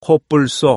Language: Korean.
코뿔소